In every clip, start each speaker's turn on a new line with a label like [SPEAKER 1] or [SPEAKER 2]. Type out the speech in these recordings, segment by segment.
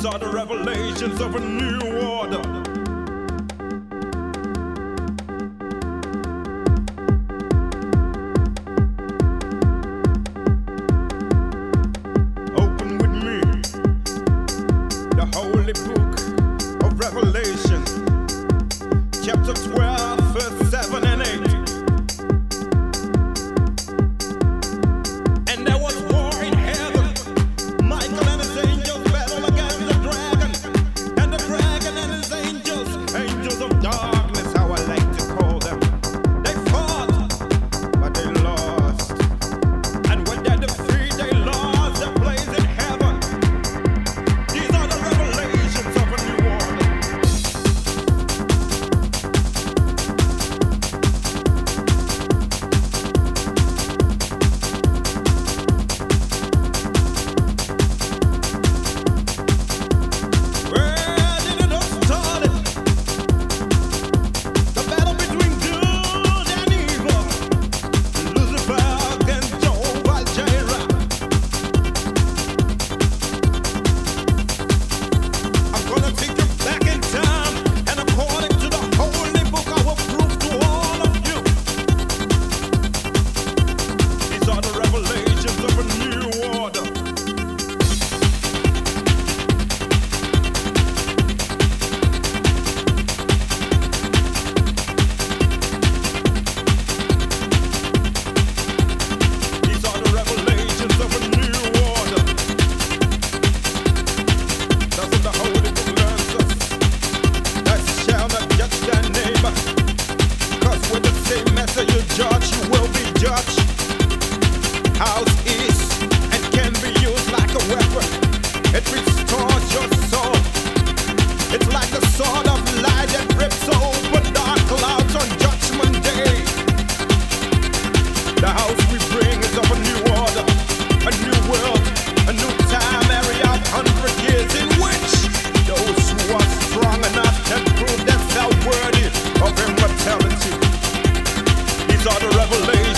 [SPEAKER 1] These are the revelations of a new order. holy book of Revelation, chapter 12.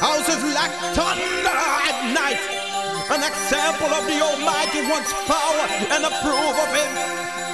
[SPEAKER 1] Houses like thunder at night. An example of the Almighty one's power and a proof of Him.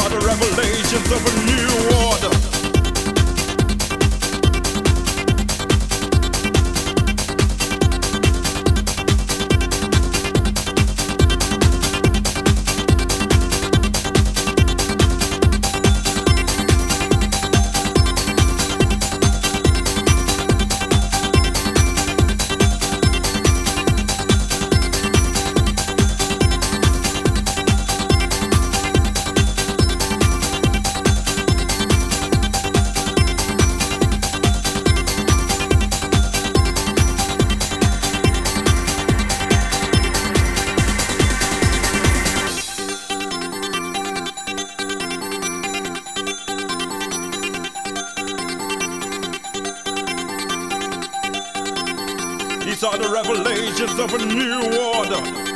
[SPEAKER 1] are the revelations of a new order. These are the revelations of a new order.